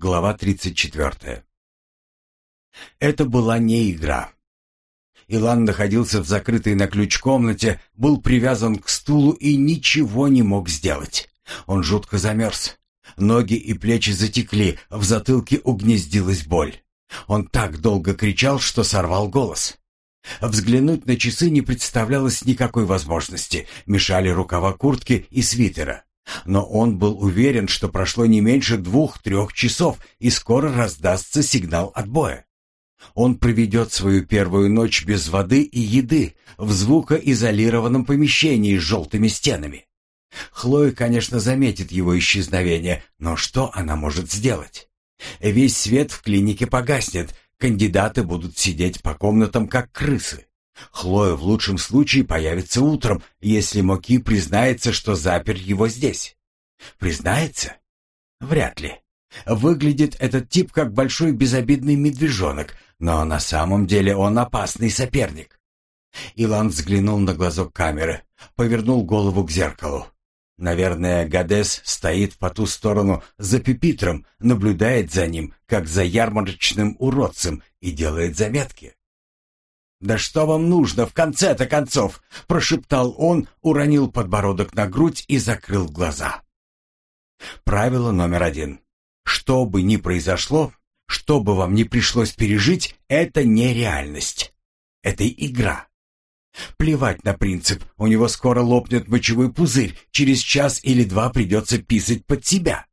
Глава 34. Это была не игра. Илан находился в закрытой на ключ комнате, был привязан к стулу и ничего не мог сделать. Он жутко замерз. Ноги и плечи затекли, в затылке угнездилась боль. Он так долго кричал, что сорвал голос. Взглянуть на часы не представлялось никакой возможности, мешали рукава куртки и свитера. Но он был уверен, что прошло не меньше двух-трех часов, и скоро раздастся сигнал отбоя. Он проведет свою первую ночь без воды и еды в звукоизолированном помещении с желтыми стенами. Хлоя, конечно, заметит его исчезновение, но что она может сделать? Весь свет в клинике погаснет, кандидаты будут сидеть по комнатам как крысы. Хлоя в лучшем случае появится утром, если Моки признается, что запер его здесь. Признается? Вряд ли. Выглядит этот тип как большой безобидный медвежонок, но на самом деле он опасный соперник. Илан взглянул на глазок камеры, повернул голову к зеркалу. Наверное, Гадес стоит по ту сторону за пепитром, наблюдает за ним, как за ярмарочным уродцем, и делает заметки. «Да что вам нужно в конце-то концов?» — прошептал он, уронил подбородок на грудь и закрыл глаза. Правило номер один. Что бы ни произошло, что бы вам ни пришлось пережить, это не реальность. Это игра. Плевать на принцип, у него скоро лопнет мочевой пузырь, через час или два придется писать под себя.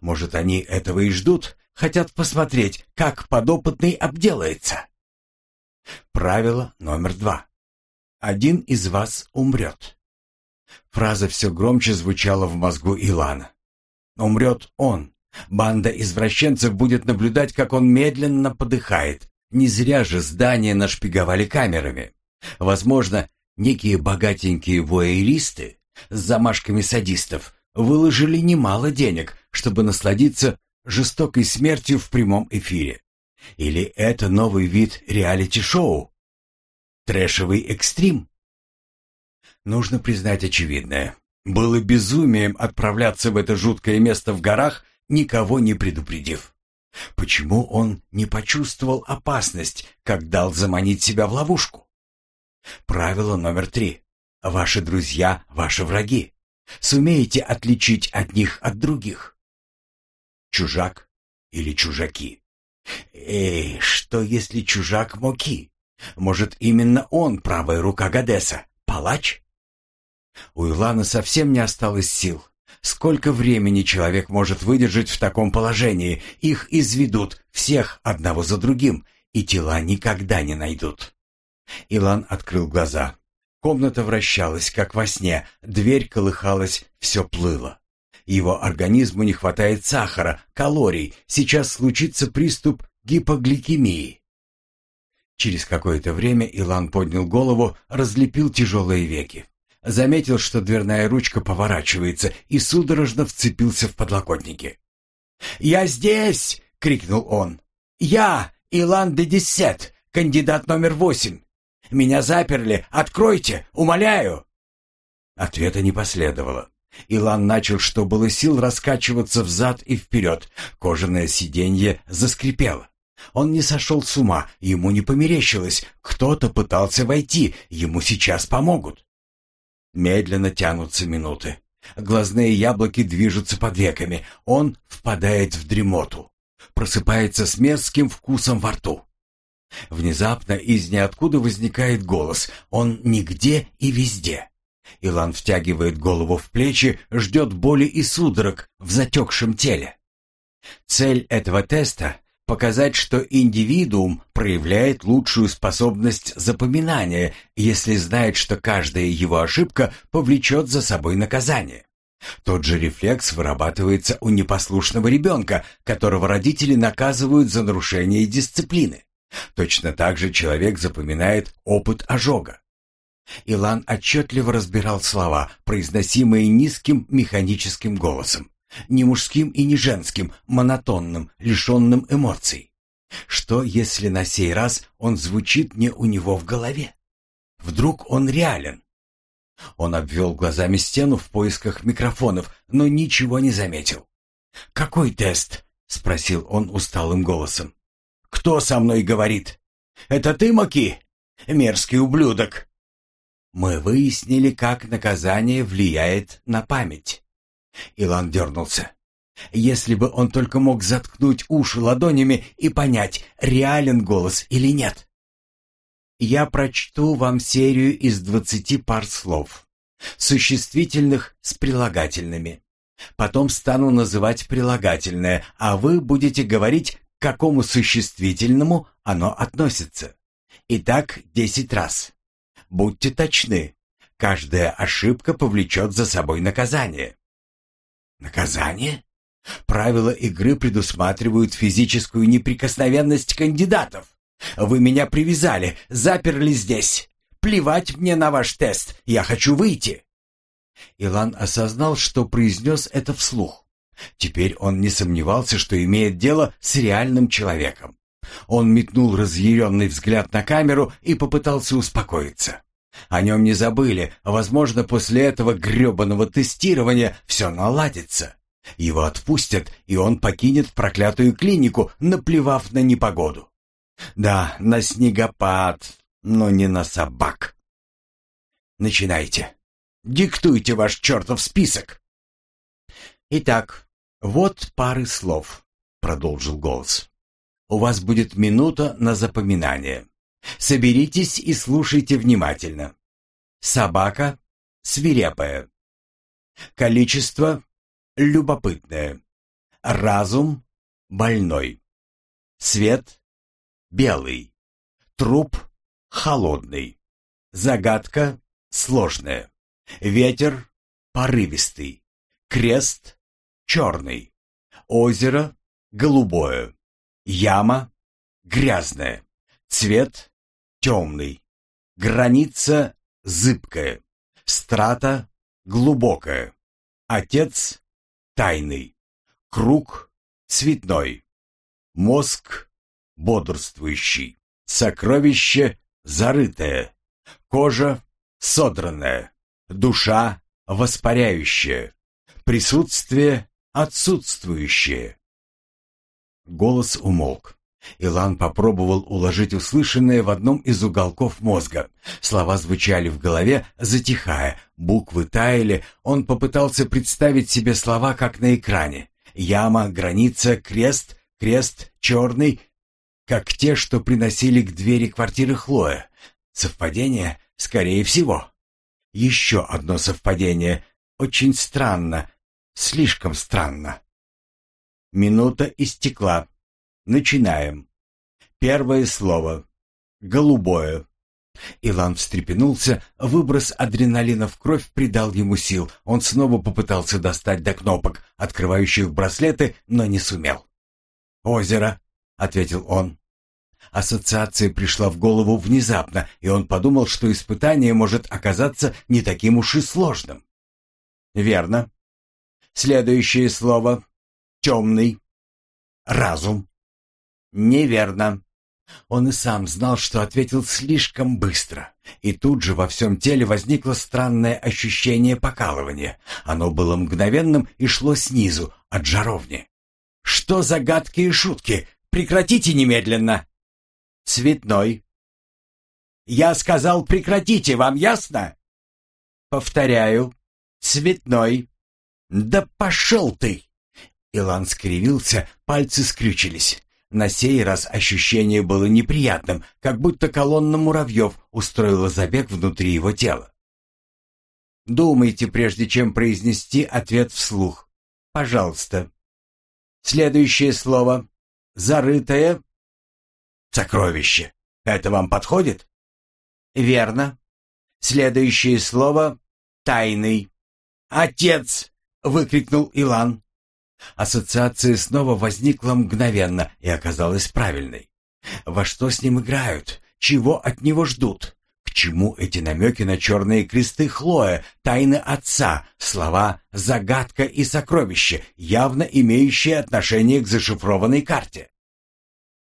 Может, они этого и ждут, хотят посмотреть, как подопытный обделается. Правило номер два. Один из вас умрет. Фраза все громче звучала в мозгу Илана. Умрет он. Банда извращенцев будет наблюдать, как он медленно подыхает. Не зря же здание нашпиговали камерами. Возможно, некие богатенькие воэристы с замашками садистов выложили немало денег, чтобы насладиться жестокой смертью в прямом эфире. Или это новый вид реалити-шоу? Трэшевый экстрим? Нужно признать очевидное. Было безумием отправляться в это жуткое место в горах, никого не предупредив. Почему он не почувствовал опасность, как дал заманить себя в ловушку? Правило номер три. Ваши друзья – ваши враги. Сумеете отличить одних от других? Чужак или чужаки? Эй, что если чужак Моки? Может, именно он правая рука Гадеса, палач? У Илана совсем не осталось сил. Сколько времени человек может выдержать в таком положении? Их изведут, всех одного за другим, и тела никогда не найдут. Илан открыл глаза. Комната вращалась, как во сне, дверь колыхалась, все плыло. Его организму не хватает сахара, калорий, сейчас случится приступ гипогликемии. Через какое-то время Илан поднял голову, разлепил тяжелые веки. Заметил, что дверная ручка поворачивается и судорожно вцепился в подлокотники. «Я здесь!» — крикнул он. «Я, Илан Дедисет, кандидат номер восемь. Меня заперли! Откройте! Умоляю!» Ответа не последовало. Илан начал, что было сил, раскачиваться взад и вперед. Кожаное сиденье заскрипело. Он не сошел с ума, ему не померещилось. Кто-то пытался войти, ему сейчас помогут. Медленно тянутся минуты. Глазные яблоки движутся под веками. Он впадает в дремоту. Просыпается с мерзким вкусом во рту. Внезапно из ниоткуда возникает голос. Он нигде и везде. Илан втягивает голову в плечи, ждет боли и судорог в затекшем теле. Цель этого теста — показать, что индивидуум проявляет лучшую способность запоминания, если знает, что каждая его ошибка повлечет за собой наказание. Тот же рефлекс вырабатывается у непослушного ребенка, которого родители наказывают за нарушение дисциплины. Точно так же человек запоминает опыт ожога. Илан отчетливо разбирал слова, произносимые низким механическим голосом. Не мужским и не женским, монотонным, лишенным эмоций. Что, если на сей раз он звучит не у него в голове? Вдруг он реален? Он обвел глазами стену в поисках микрофонов, но ничего не заметил. «Какой тест?» — спросил он усталым голосом. «Кто со мной говорит? Это ты, Маки? Мерзкий ублюдок!» Мы выяснили, как наказание влияет на память. Илан дернулся. Если бы он только мог заткнуть уши ладонями и понять, реален голос или нет. Я прочту вам серию из двадцати пар слов, существительных с прилагательными. Потом стану называть прилагательное, а вы будете говорить, к какому существительному оно относится. Итак, десять раз. Будьте точны. Каждая ошибка повлечет за собой наказание. Наказание? Правила игры предусматривают физическую неприкосновенность кандидатов. Вы меня привязали, заперли здесь. Плевать мне на ваш тест, я хочу выйти. Илан осознал, что произнес это вслух. Теперь он не сомневался, что имеет дело с реальным человеком. Он метнул разъяренный взгляд на камеру и попытался успокоиться. О нем не забыли, возможно, после этого гребаного тестирования все наладится. Его отпустят, и он покинет проклятую клинику, наплевав на непогоду. Да, на снегопад, но не на собак. Начинайте. Диктуйте ваш чертов список. Итак, вот пары слов, продолжил голос. У вас будет минута на запоминание. Соберитесь и слушайте внимательно. Собака свирепая. Количество любопытное. Разум больной. Свет белый. Труп холодный. Загадка сложная. Ветер порывистый. Крест черный. Озеро голубое. Яма грязная. Цвет темный. Граница зыбкая. Страта глубокая. Отец тайный. Круг цветной. Мозг бодрствующий. Сокровище зарытое. Кожа содранная. Душа воспаряющая. Присутствие отсутствующее. Голос умолк. Илан попробовал уложить услышанное в одном из уголков мозга. Слова звучали в голове, затихая, буквы таяли. Он попытался представить себе слова, как на экране. Яма, граница, крест, крест, черный, как те, что приносили к двери квартиры Хлоя. Совпадение? Скорее всего. Еще одно совпадение. Очень странно. Слишком странно. Минута истекла. Начинаем. Первое слово. Голубое. Илан встрепенулся, выброс адреналина в кровь придал ему сил. Он снова попытался достать до кнопок, открывающих браслеты, но не сумел. «Озеро», — ответил он. Ассоциация пришла в голову внезапно, и он подумал, что испытание может оказаться не таким уж и сложным. «Верно. Следующее слово. Темный. Разум. Неверно. Он и сам знал, что ответил слишком быстро. И тут же во всем теле возникло странное ощущение покалывания. Оно было мгновенным и шло снизу, от жаровни. «Что за гадкие шутки? Прекратите немедленно!» «Цветной». «Я сказал, прекратите, вам ясно?» «Повторяю, цветной». «Да пошел ты!» Илан скривился, пальцы скрючились. На сей раз ощущение было неприятным, как будто колонна муравьев устроила забег внутри его тела. Думайте, прежде чем произнести ответ вслух. Пожалуйста. Следующее слово. Зарытое. Сокровище. Это вам подходит? Верно. Следующее слово. Тайный. Отец! выкрикнул Илан. Ассоциация снова возникла мгновенно и оказалась правильной. Во что с ним играют? Чего от него ждут? К чему эти намеки на черные кресты Хлоя, тайны отца, слова «загадка» и «сокровище», явно имеющие отношение к зашифрованной карте?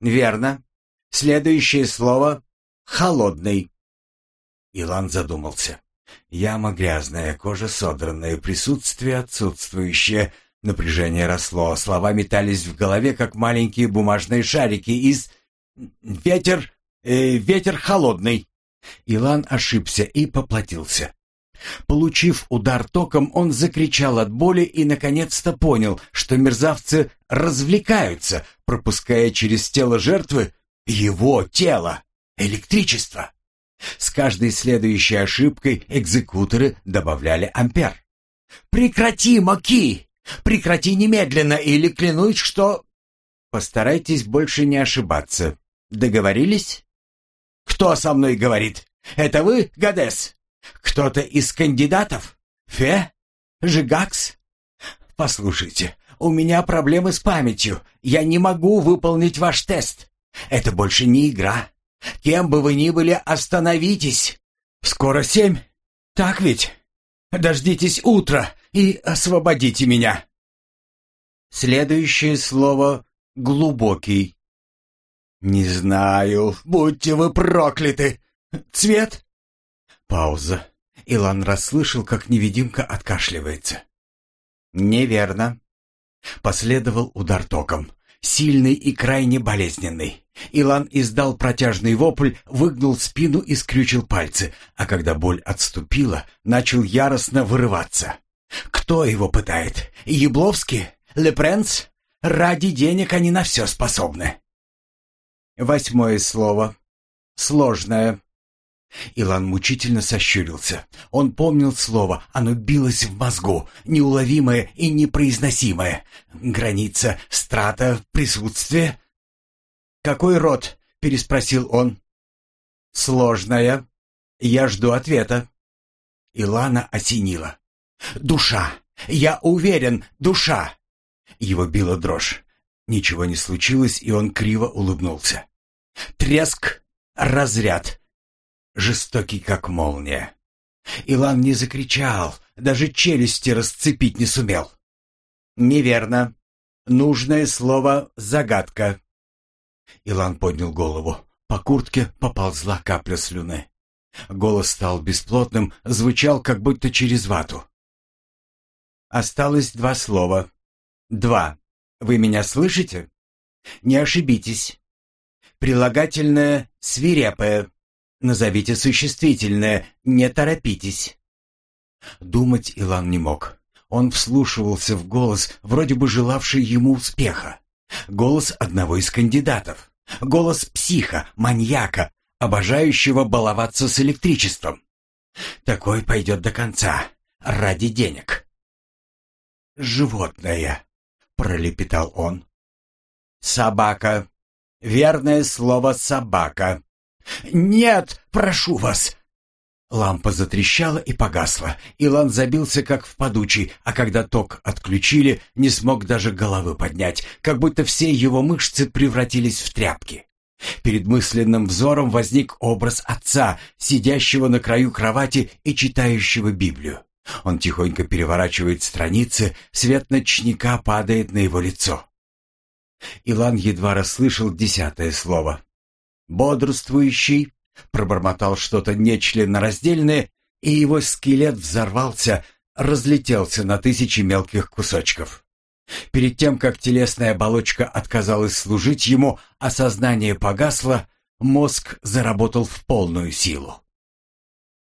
Верно. Следующее слово «холодный». Илан задумался. Яма грязная, кожа содранная, присутствие отсутствующее — Напряжение росло, слова метались в голове, как маленькие бумажные шарики из... «Ветер... Э, ветер холодный». Илан ошибся и поплатился. Получив удар током, он закричал от боли и наконец-то понял, что мерзавцы развлекаются, пропуская через тело жертвы его тело, электричество. С каждой следующей ошибкой экзекуторы добавляли ампер. «Прекрати, Маки! Прекрати немедленно, или клянусь, что...» «Постарайтесь больше не ошибаться. Договорились?» «Кто со мной говорит? Это вы, Гадес? Кто-то из кандидатов? Фе? Жигакс? Послушайте, у меня проблемы с памятью. Я не могу выполнить ваш тест. Это больше не игра. Кем бы вы ни были, остановитесь. Скоро семь. Так ведь? Дождитесь утра и освободите меня. Следующее слово «глубокий». «Не знаю. Будьте вы прокляты. Цвет?» Пауза. Илан расслышал, как невидимка откашливается. «Неверно». Последовал удар током. Сильный и крайне болезненный. Илан издал протяжный вопль, выгнул спину и скрючил пальцы, а когда боль отступила, начал яростно вырываться. Кто его пытает? Ябловский? Лепренц? Ради денег они на все способны. Восьмое слово. Сложное. Илан мучительно сощурился. Он помнил слово, оно билось в мозгу, неуловимое и непроизносимое. Граница, страта, присутствие. «Какой род?» — переспросил он. «Сложная. Я жду ответа». Илана осенила. «Душа! Я уверен, душа!» Его била дрожь. Ничего не случилось, и он криво улыбнулся. Треск, разряд, жестокий как молния. Илан не закричал, даже челюсти расцепить не сумел. «Неверно. Нужное слово — загадка». Илан поднял голову. По куртке поползла капля слюны. Голос стал бесплотным, звучал как будто через вату. Осталось два слова. Два. Вы меня слышите? Не ошибитесь. Прилагательное «свирепое». Назовите существительное, не торопитесь. Думать Илан не мог. Он вслушивался в голос, вроде бы желавший ему успеха. Голос одного из кандидатов. Голос психа, маньяка, обожающего баловаться с электричеством. Такой пойдет до конца, ради денег. «Животное», — пролепетал он. «Собака. Верное слово «собака». «Нет, прошу вас!» Лампа затрещала и погасла. Илан забился, как в подучий, а когда ток отключили, не смог даже головы поднять, как будто все его мышцы превратились в тряпки. Перед мысленным взором возник образ отца, сидящего на краю кровати и читающего Библию. Он тихонько переворачивает страницы, свет ночника падает на его лицо. Илан едва расслышал десятое слово бодрствующий, пробормотал что-то нечленораздельное, и его скелет взорвался, разлетелся на тысячи мелких кусочков. Перед тем, как телесная оболочка отказалась служить ему, а сознание погасло, мозг заработал в полную силу.